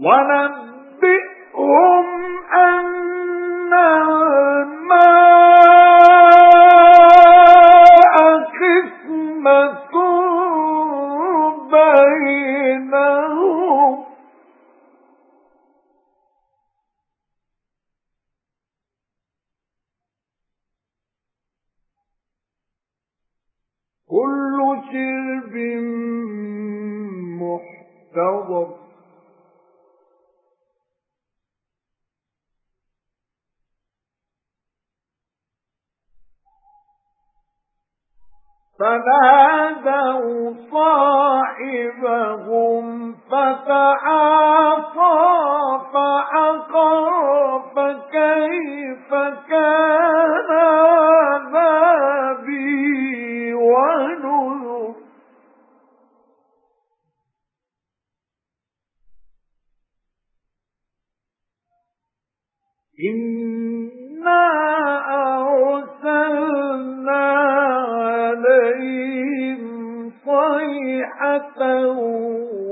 وَنَبِّئْهُمْ أَنَّ الْمَاءَ قِسْمَةٌ بَيْنَهُمْ. كُلُّ شِرْبٍ مُحْتَضَرٌ. فَنَادَوْا صَاحِبَهُمْ فَتَعَاطَى فَعَقَرَ فَكَيْفَ كَانَ عَذَابِي وَنُذُرِ. إِنَّا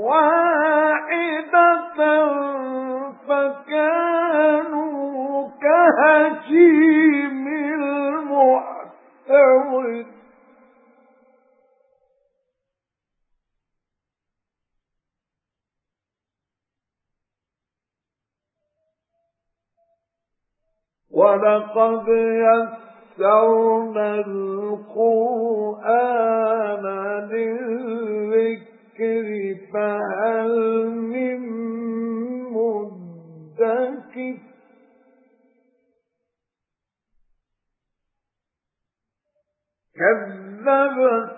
وَاحِدَةً فَكَانُوا كَهَشِيمِ الْمُحْتَظِرِ وَلَقَدْ يَسَّرْنَا الْقُرْآنَ لِلذِّكْرِ مُّدَّكِرٍ كَذَّبَتْ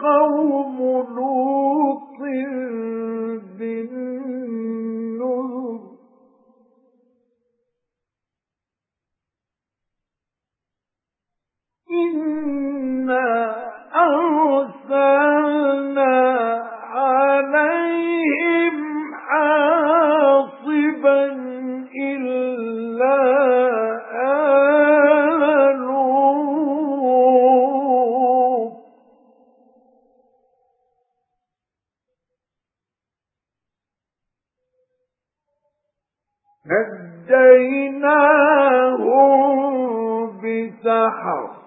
قَوْمُ لُوطٍ بِالنُّذُرِ. إِنَّا نَجَّيْنَاهُمْ بِسَحَرٍ.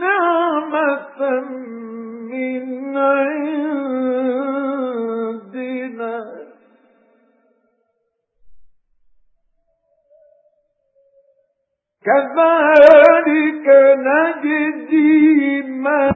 نَعْمَةً مِنْ عِنْدِنَا. كَذَلِكَ نَجْزِي مَنْ